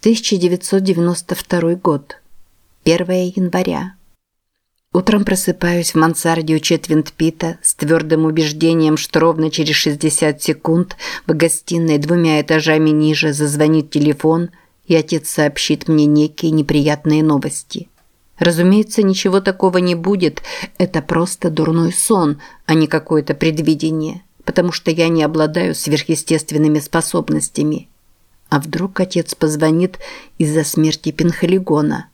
1992 год. 1 января. Утром просыпаюсь в мансарде у четвинт Пита с твердым убеждением, что ровно через 60 секунд в гостиной двумя этажами ниже зазвонит телефон, и отец сообщит мне некие неприятные новости. Разумеется, ничего такого не будет, это просто дурной сон, а не какое-то предвидение, потому что я не обладаю сверхъестественными способностями – а вдруг отец позвонит из-за смерти Пенхалигона?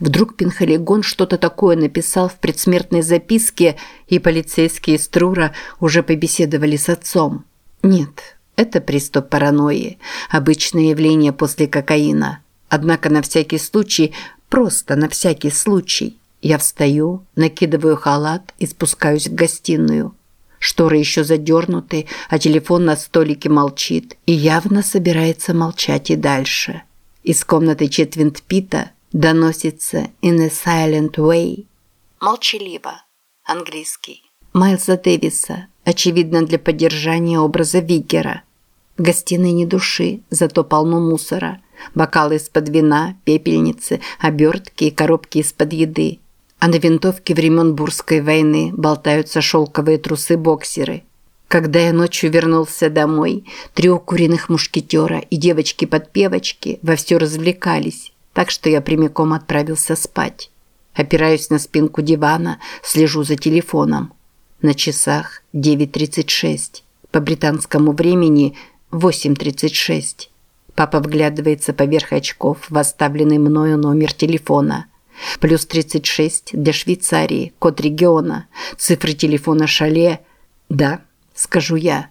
Вдруг Пенхалигон что-то такое написал в предсмертной записке, и полицейские из Трура уже побеседовали с отцом? Нет, это приступ паранойи, обычное явление после кокаина. Однако на всякий случай, просто на всякий случай, я встаю, накидываю халат и спускаюсь в гостиную. Шторы еще задернуты, а телефон на столике молчит и явно собирается молчать и дальше. Из комнаты четвинт Пита доносится «In a silent way». Молчаливо. Английский. Майлза Дэвиса, очевидно для поддержания образа Виггера. В гостиной ни души, зато полно мусора. Бокалы из-под вина, пепельницы, обертки и коробки из-под еды а на винтовке времен Бурской войны болтаются шелковые трусы-боксеры. Когда я ночью вернулся домой, три укуренных мушкетера и девочки-подпевочки вовсю развлекались, так что я прямиком отправился спать. Опираюсь на спинку дивана, слежу за телефоном. На часах 9.36. По британскому времени 8.36. Папа вглядывается поверх очков в оставленный мною номер телефона – Плюс 36 для Швейцарии, код региона, цифры телефона шале. Да, скажу я.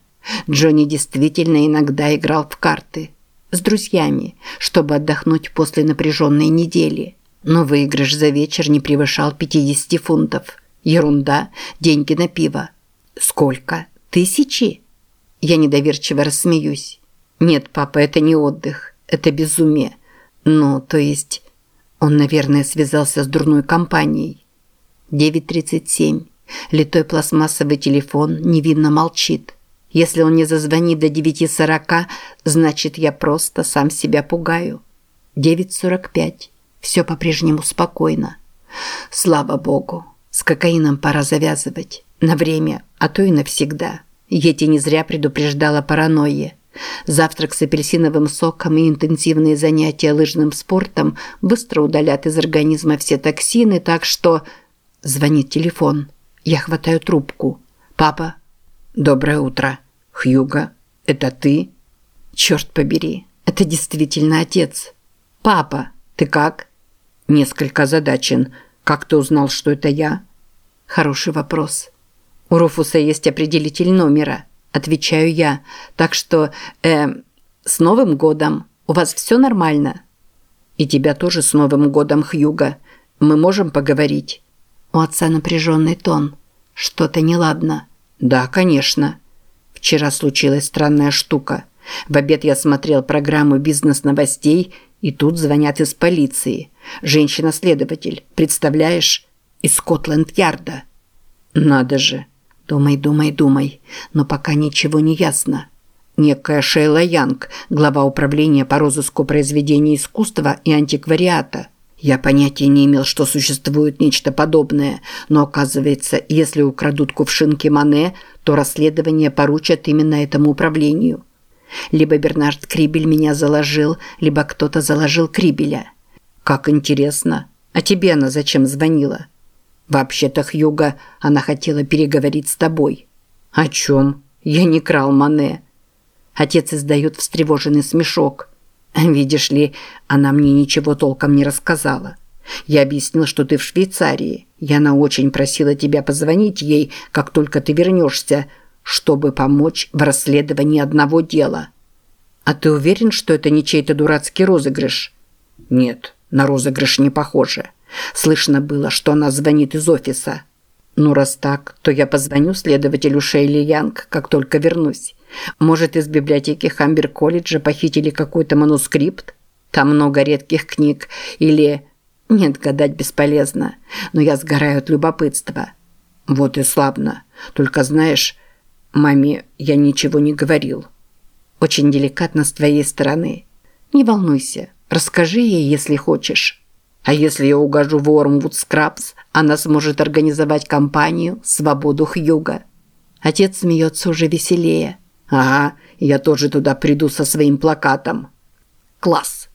Джонни действительно иногда играл в карты. С друзьями, чтобы отдохнуть после напряженной недели. Но выигрыш за вечер не превышал 50 фунтов. Ерунда, деньги на пиво. Сколько? Тысячи? Я недоверчиво рассмеюсь. Нет, папа, это не отдых. Это безумие. Ну, то есть... Он, наверное, связался с дурной компанией. 9.37. Литой пластмассовый телефон невинно молчит. Если он не зазвонит до 9.40, значит, я просто сам себя пугаю. 9.45. Все по-прежнему спокойно. Слава богу. С кокаином пора завязывать. На время, а то и навсегда. Ети не зря предупреждала паранойе. Завтрак с апельсиновым соком и интенсивные занятия лыжным спортом быстро удалят из организма все токсины, так что... Звонит телефон. Я хватаю трубку. «Папа?» «Доброе утро. Хьюга, это ты?» «Черт побери, это действительно отец. Папа, ты как?» «Несколько озадачен. Как ты узнал, что это я?» «Хороший вопрос. У Руфуса есть определитель номера». Отвечаю я. Так что, э, с Новым годом. У вас все нормально? И тебя тоже с Новым годом, Хьюга. Мы можем поговорить? У отца напряженный тон. Что-то неладно. Да, конечно. Вчера случилась странная штука. В обед я смотрел программу бизнес-новостей, и тут звонят из полиции. Женщина-следователь, представляешь? Из Скотланд-Ярда. Надо же. Думай, думай, думай, но пока ничего не ясно. Некая Шейла Янг, глава управления по розыску произведений искусства и антиквариата. Я понятия не имел, что существует нечто подобное, но оказывается, если украдут кувшинки Мане, то расследование поручат именно этому управлению. Либо Бернард Крибель меня заложил, либо кто-то заложил Крибеля. Как интересно. А тебе она зачем звонила? «Вообще-то, Хьюга, она хотела переговорить с тобой». «О чем? Я не крал Мане». Отец издает встревоженный смешок. «Видишь ли, она мне ничего толком не рассказала. Я объяснил, что ты в Швейцарии, и она очень просила тебя позвонить ей, как только ты вернешься, чтобы помочь в расследовании одного дела». «А ты уверен, что это не чей-то дурацкий розыгрыш?» «Нет, на розыгрыш не похоже». Слышно было, что она звонит из офиса. Ну, раз так, то я позвоню следователю Шейли Янг, как только вернусь. Может, из библиотеки Хамбер-колледжа похитили какой-то манускрипт? Там много редких книг. Или... Нет, гадать бесполезно. Но я сгораю от любопытства. Вот и славно. Только знаешь, маме я ничего не говорил. Очень деликатно с твоей стороны. Не волнуйся. Расскажи ей, если хочешь. А если я угожу в Уормвуд Скрабс, она сможет организовать компанию «Свободу Хьюга». Отец смеется уже веселее. «Ага, я тоже туда приду со своим плакатом». «Класс!»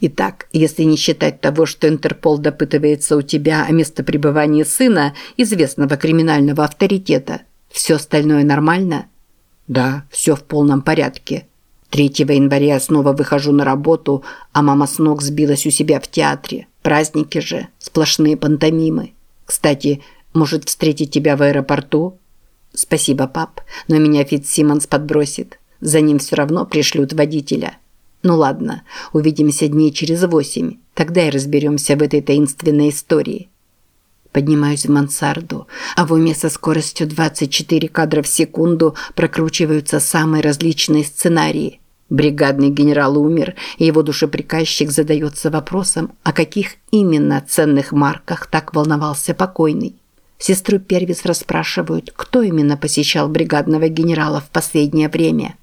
Итак, если не считать того, что Интерпол допытывается у тебя о местопребывании сына, известного криминального авторитета, все остальное нормально? Да, все в полном порядке. 3 января снова выхожу на работу, а мама с ног сбилась у себя в театре. Праздники же, сплошные пантомимы. Кстати, может встретить тебя в аэропорту? Спасибо, пап, но меня Фитц подбросит. За ним все равно пришлют водителя. Ну ладно, увидимся дней через восемь. Тогда и разберемся в этой таинственной истории. Поднимаюсь в мансарду, а в уме со скоростью 24 кадра в секунду прокручиваются самые различные сценарии. Бригадный генерал умер, и его душеприказчик задается вопросом, о каких именно ценных марках так волновался покойный. Сестру Первис расспрашивают, кто именно посещал бригадного генерала в последнее время.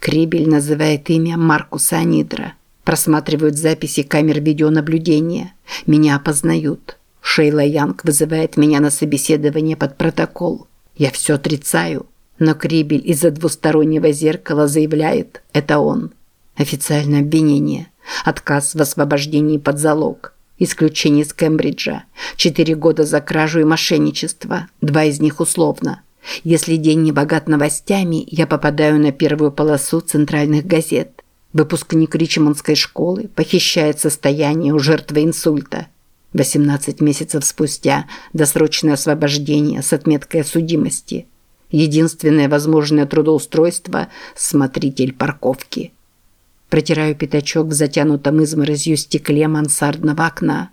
Крибель называет имя Маркуса Анидра. Просматривают записи камер видеонаблюдения. Меня опознают. Шейла Янг вызывает меня на собеседование под протокол. Я все отрицаю, но Крибель из-за двустороннего зеркала заявляет – это он. Официальное обвинение. Отказ в освобождении под залог. Исключение из Кембриджа. Четыре года за кражу и мошенничество. Два из них условно. Если день не богат новостями, я попадаю на первую полосу центральных газет. Выпускник Ричмондской школы похищает состояние у жертвы инсульта – 18 месяцев спустя досрочное освобождение с отметкой судимости. Единственное возможное трудоустройство – смотритель парковки. Протираю пятачок в затянутом изморозью стекле мансардного окна.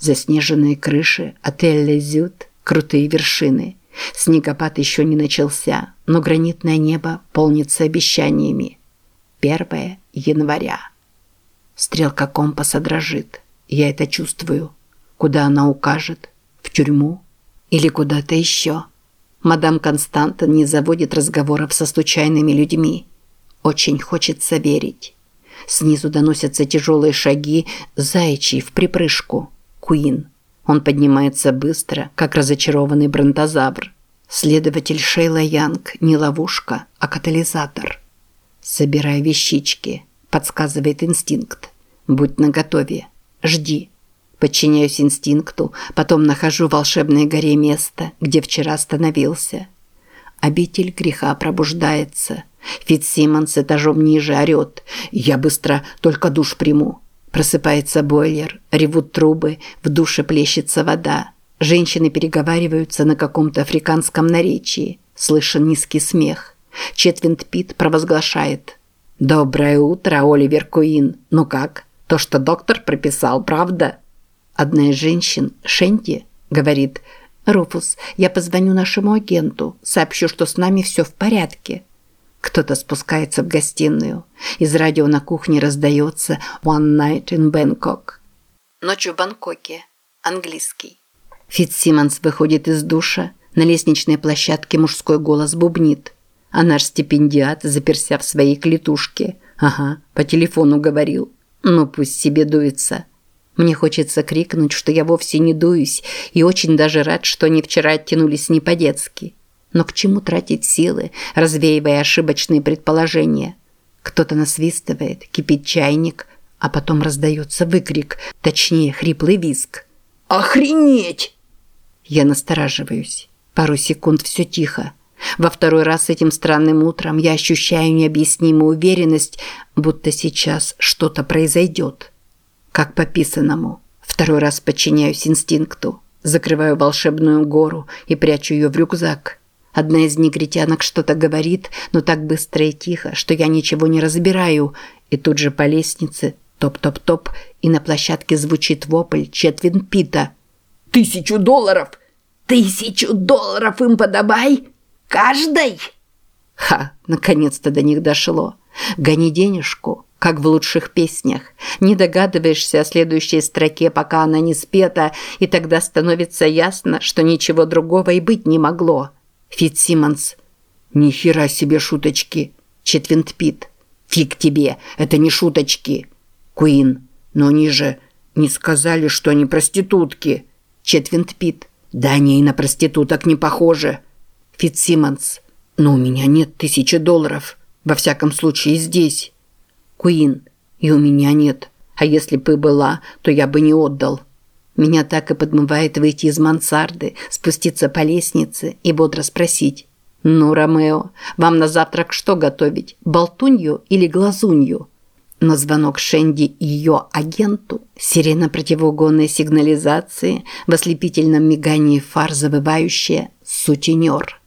Заснеженные крыши, отель Лезют, крутые вершины. Снегопад еще не начался, но гранитное небо полнится обещаниями. 1 января. Стрелка компаса дрожит. Я это чувствую. Куда она укажет? В тюрьму? Или куда-то еще? Мадам Константин не заводит разговоров со случайными людьми. Очень хочется верить. Снизу доносятся тяжелые шаги, заячий в припрыжку. Куин. Он поднимается быстро, как разочарованный бронтозавр. Следователь Шейла Янг не ловушка, а катализатор. «Собирай вещички», – подсказывает инстинкт. «Будь наготове. Жди». Подчиняюсь инстинкту, потом нахожу в волшебной горе место, где вчера остановился. Обитель греха пробуждается. Фитсимон этажом ниже орёт. Я быстро только душ приму. Просыпается бойлер, ревут трубы, в душе плещется вода. Женщины переговариваются на каком-то африканском наречии. Слышен низкий смех. Четвинт Пит провозглашает. «Доброе утро, Оливер Куин. Ну как? То, что доктор прописал, правда?» Одна из женщин, Шенти, говорит, «Руфус, я позвоню нашему агенту, сообщу, что с нами все в порядке». Кто-то спускается в гостиную. Из радио на кухне раздается «One night in Bangkok». Ночью в Бангкоке. Английский. Фитц выходит из душа. На лестничной площадке мужской голос бубнит. А наш стипендиат заперся в своей клетушке. Ага, по телефону говорил. Ну пусть себе дуется. Мне хочется крикнуть, что я вовсе не дуюсь и очень даже рад, что они вчера оттянулись не по-детски. Но к чему тратить силы, развеивая ошибочные предположения? Кто-то насвистывает, кипит чайник, а потом раздается выкрик, точнее хриплый визг. «Охренеть!» Я настораживаюсь. Пару секунд все тихо. Во второй раз этим странным утром я ощущаю необъяснимую уверенность, будто сейчас что-то произойдет как по писанному. Второй раз подчиняюсь инстинкту. Закрываю волшебную гору и прячу ее в рюкзак. Одна из негритянок что-то говорит, но так быстро и тихо, что я ничего не разбираю. И тут же по лестнице топ-топ-топ, и на площадке звучит вопль Четвин Пита. «Тысячу долларов! Тысячу долларов им подобай! Каждой!» Ха, наконец-то до них дошло. Гони денежку, как в лучших песнях. Не догадываешься о следующей строке, пока она не спета, и тогда становится ясно, что ничего другого и быть не могло. Фитсимонс. Ни хера себе шуточки. Четвинт Пит. Фиг тебе, это не шуточки. Куин. Но они же не сказали, что они проститутки. Четвинт Пит. Да они и на проституток не похожи. Фитсимонс. Но у меня нет тысячи долларов. Во всяком случае, здесь. Куин. И у меня нет. А если бы была, то я бы не отдал. Меня так и подмывает выйти из мансарды, спуститься по лестнице и бодро спросить. «Ну, Ромео, вам на завтрак что готовить? Болтунью или глазунью?» Но звонок Шенди и ее агенту, сирена противоугонной сигнализации, в ослепительном мигании фар завывающая «Сутенер».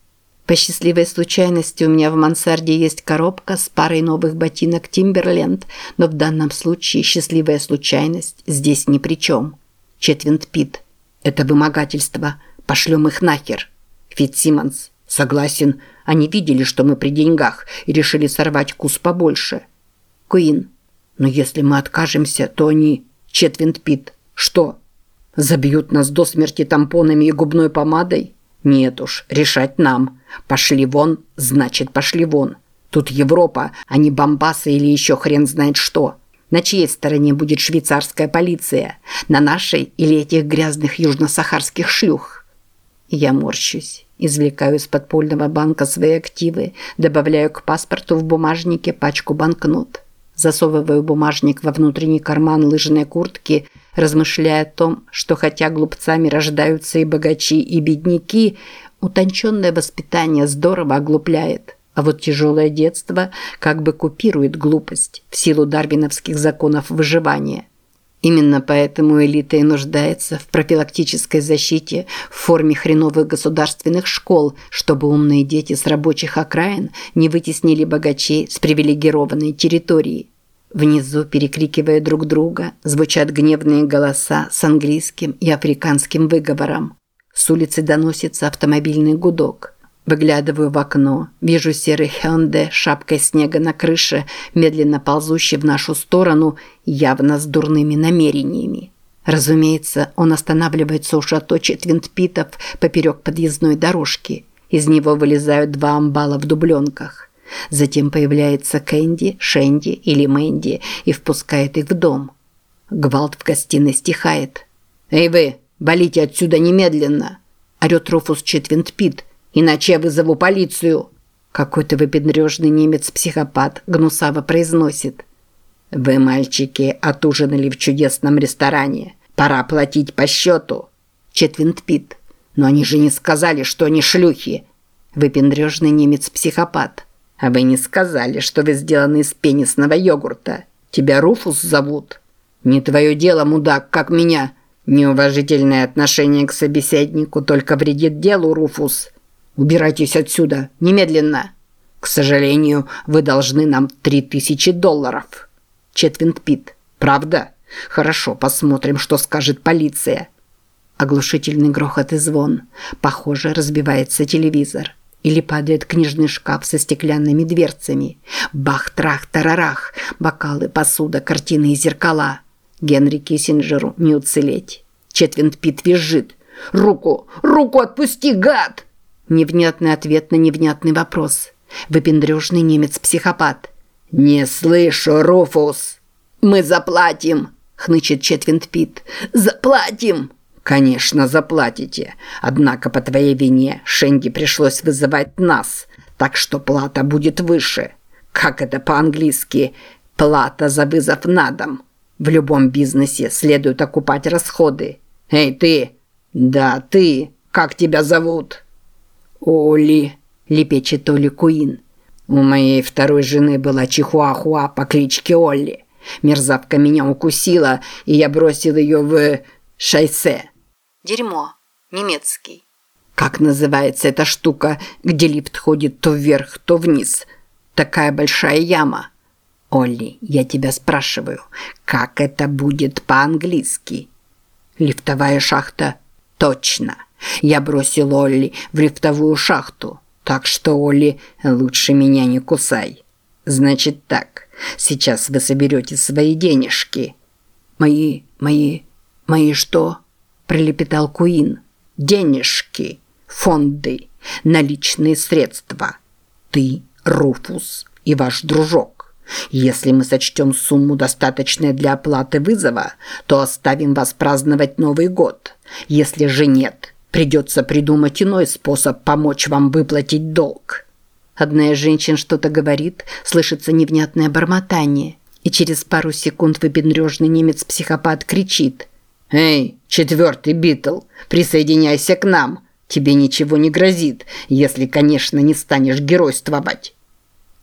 По счастливой случайности у меня в мансарде есть коробка с парой новых ботинок Timberland, но в данном случае счастливая случайность здесь ни при чем. Четвинт Пит. Это вымогательство. Пошлем их нахер. Фитсимонс. Согласен. Они видели, что мы при деньгах и решили сорвать кус побольше. Куин. Но если мы откажемся, то они... Четвинт Пит. Что? Забьют нас до смерти тампонами и губной помадой? Нет уж, решать нам. Пошли вон, значит пошли вон. Тут Европа, а не Бомбасы или еще хрен знает что. На чьей стороне будет швейцарская полиция? На нашей или этих грязных южно-сахарских шлюх? Я морщусь, извлекаю из подпольного банка свои активы, добавляю к паспорту в бумажнике пачку банкнот. Засовываю бумажник во внутренний карман лыжной куртки, размышляя о том, что хотя глупцами рождаются и богачи, и бедняки, утонченное воспитание здорово оглупляет. А вот тяжелое детство как бы купирует глупость в силу дарвиновских законов выживания. Именно поэтому элита и нуждается в профилактической защите в форме хреновых государственных школ, чтобы умные дети с рабочих окраин не вытеснили богачей с привилегированной территории. Внизу, перекрикивая друг друга, звучат гневные голоса с английским и африканским выговором. С улицы доносится автомобильный гудок – Выглядываю в окно, вижу серый Хёнде шапкой снега на крыше, медленно ползущий в нашу сторону, явно с дурными намерениями. Разумеется, он останавливается у шато Четвинтпитов поперек подъездной дорожки. Из него вылезают два амбала в дубленках. Затем появляется Кэнди, Шенди или Мэнди и впускает их в дом. Гвалт в гостиной стихает. «Эй вы, болите отсюда немедленно!» – орёт Руфус Четвинтпит – иначе я вызову полицию!» Какой-то выпендрежный немец-психопат гнусаво произносит. «Вы, мальчики, отужинали в чудесном ресторане. Пора платить по счету!» Четвинт Пит. «Но они же не сказали, что они шлюхи!» Выпендрежный немец-психопат. «А вы не сказали, что вы сделаны из пенисного йогурта. Тебя Руфус зовут?» «Не твое дело, мудак, как меня!» «Неуважительное отношение к собеседнику только вредит делу, Руфус!» Убирайтесь отсюда, немедленно. К сожалению, вы должны нам три тысячи долларов. Четвинт Пит. Правда? Хорошо, посмотрим, что скажет полиция. Оглушительный грохот и звон. Похоже, разбивается телевизор. Или падает книжный шкаф со стеклянными дверцами. Бах-трах-тарарах. Бокалы, посуда, картины и зеркала. Генри Киссинджеру не уцелеть. Четвинт Пит визжит. «Руку! Руку отпусти, гад!» Невнятный ответ на невнятный вопрос. Выпендрежный немец-психопат. «Не слышу, Руфус!» «Мы заплатим!» – хнычет Четвинт Пит. «Заплатим!» «Конечно, заплатите. Однако по твоей вине Шенди пришлось вызывать нас, так что плата будет выше. Как это по-английски? Плата за вызов на дом. В любом бизнесе следует окупать расходы. Эй, ты! Да, ты! Как тебя зовут?» «Оли», – лепечет Оли Куин. «У моей второй жены была чихуахуа по кличке Олли. Мерзавка меня укусила, и я бросил ее в шайсе». Дерьмо. Немецкий. Как называется эта штука, где лифт ходит то вверх, то вниз? Такая большая яма. Олли, я тебя спрашиваю, как это будет по-английски? Лифтовая шахта? Точно. Я бросил Олли в лифтовую шахту, так что, Олли, лучше меня не кусай. Значит так, сейчас вы соберете свои денежки. Мои, мои, мои что? Пролепетал Куин. Денежки, фонды, наличные средства. Ты, Руфус и ваш дружок. Если мы сочтем сумму достаточной для оплаты вызова, то оставим вас праздновать Новый год. Если же нет, придется придумать иной способ помочь вам выплатить долг». Одна из женщин что-то говорит, слышится невнятное бормотание, и через пару секунд выпендрежный немец-психопат кричит «Эй, четвертый Битл, присоединяйся к нам! Тебе ничего не грозит, если, конечно, не станешь геройствовать!»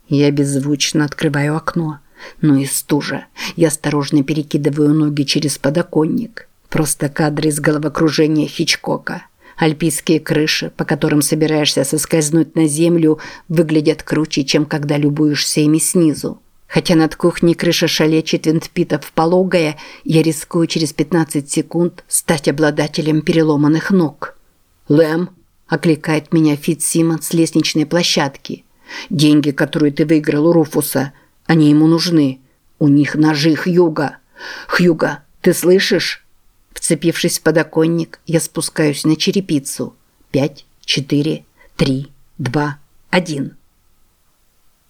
Я беззвучно открываю окно. Ну и стужа. Я осторожно перекидываю ноги через подоконник. Просто кадры из головокружения Хичкока. Альпийские крыши, по которым собираешься соскользнуть на землю, выглядят круче, чем когда любуешься ими снизу. Хотя над кухней крыша шале четвинтпитов пологая, я рискую через 15 секунд стать обладателем переломанных ног. «Лэм!» – окликает меня Фит Симон с лестничной площадки. «Деньги, которые ты выиграл у Руфуса, они ему нужны. У них ножи Хьюга. Хьюга, ты слышишь?» Вцепившись в подоконник, я спускаюсь на черепицу. Пять, четыре, три, два, один.